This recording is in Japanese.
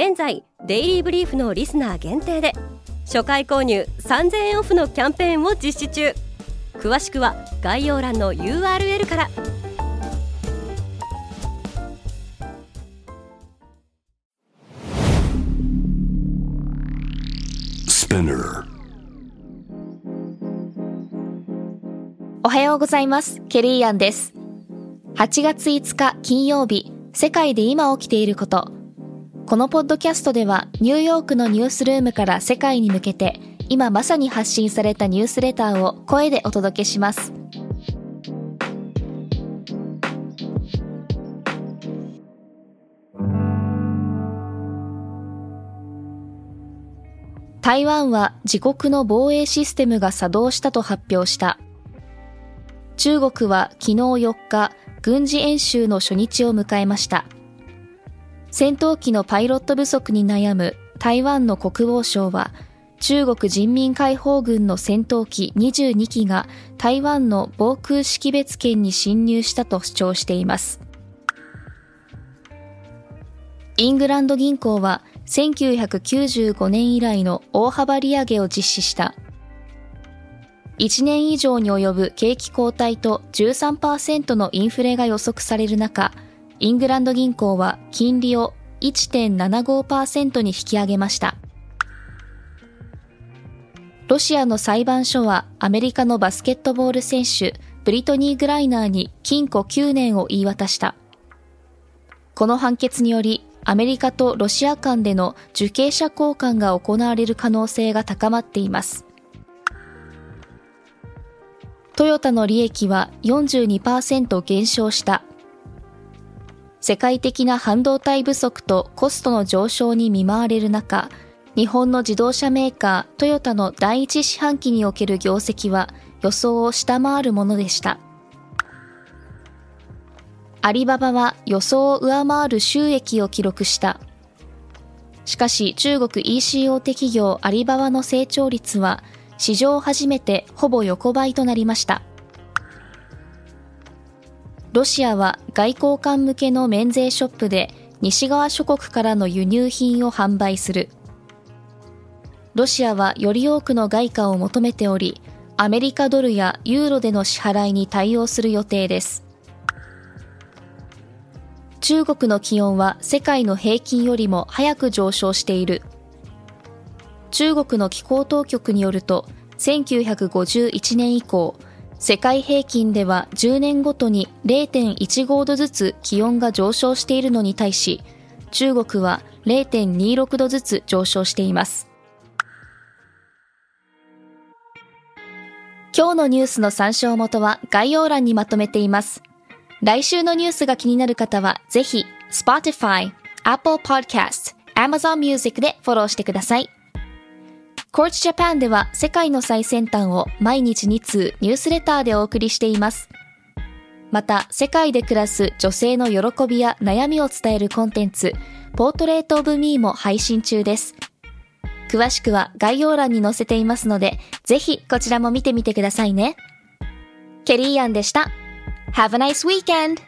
現在デイリーブリーフのリスナー限定で初回購入3000円オフのキャンペーンを実施中。詳しくは概要欄の URL から。おはようございます。ケリーアンです。8月5日金曜日世界で今起きていることこのポッドキャストではニューヨークのニュースルームから世界に向けて今まさに発信されたニュースレターを声でお届けします。台湾は自国の防衛システムが作動したと発表した。中国は昨日4日、軍事演習の初日を迎えました。戦闘機のパイロット不足に悩む台湾の国防省は、中国人民解放軍の戦闘機22機が台湾の防空識別圏に侵入したと主張しています。イングランド銀行は1995年以来の大幅利上げを実施した。1年以上に及ぶ景気後退と13%のインフレが予測される中、イングランド銀行は金利を1.75%に引き上げました。ロシアの裁判所はアメリカのバスケットボール選手ブリトニー・グライナーに禁錮9年を言い渡した。この判決によりアメリカとロシア間での受刑者交換が行われる可能性が高まっています。トヨタの利益は42%減少した世界的な半導体不足とコストの上昇に見舞われる中、日本の自動車メーカートヨタの第一四半期における業績は予想を下回るものでした。アリババは予想を上回る収益を記録した。しかし中国 EC 大手企業アリババの成長率は史上初めてほぼ横ばいとなりました。ロシアは外交官向けの免税ショップで西側諸国からの輸入品を販売する。ロシアはより多くの外貨を求めており、アメリカドルやユーロでの支払いに対応する予定です。中国の気温は世界の平均よりも早く上昇している。中国の気候当局によると、1951年以降、世界平均では10年ごとに0.15度ずつ気温が上昇しているのに対し、中国は0.26度ずつ上昇しています。今日のニュースの参照元は概要欄にまとめています。来週のニュースが気になる方は、ぜひ、Spotify、Apple Podcast、Amazon Music でフォローしてください。コーチジャパンでは世界の最先端を毎日2通ニュースレターでお送りしています。また、世界で暮らす女性の喜びや悩みを伝えるコンテンツ、ポートレートオブミーも配信中です。詳しくは概要欄に載せていますので、ぜひこちらも見てみてくださいね。ケリーアンでした。Have a nice weekend!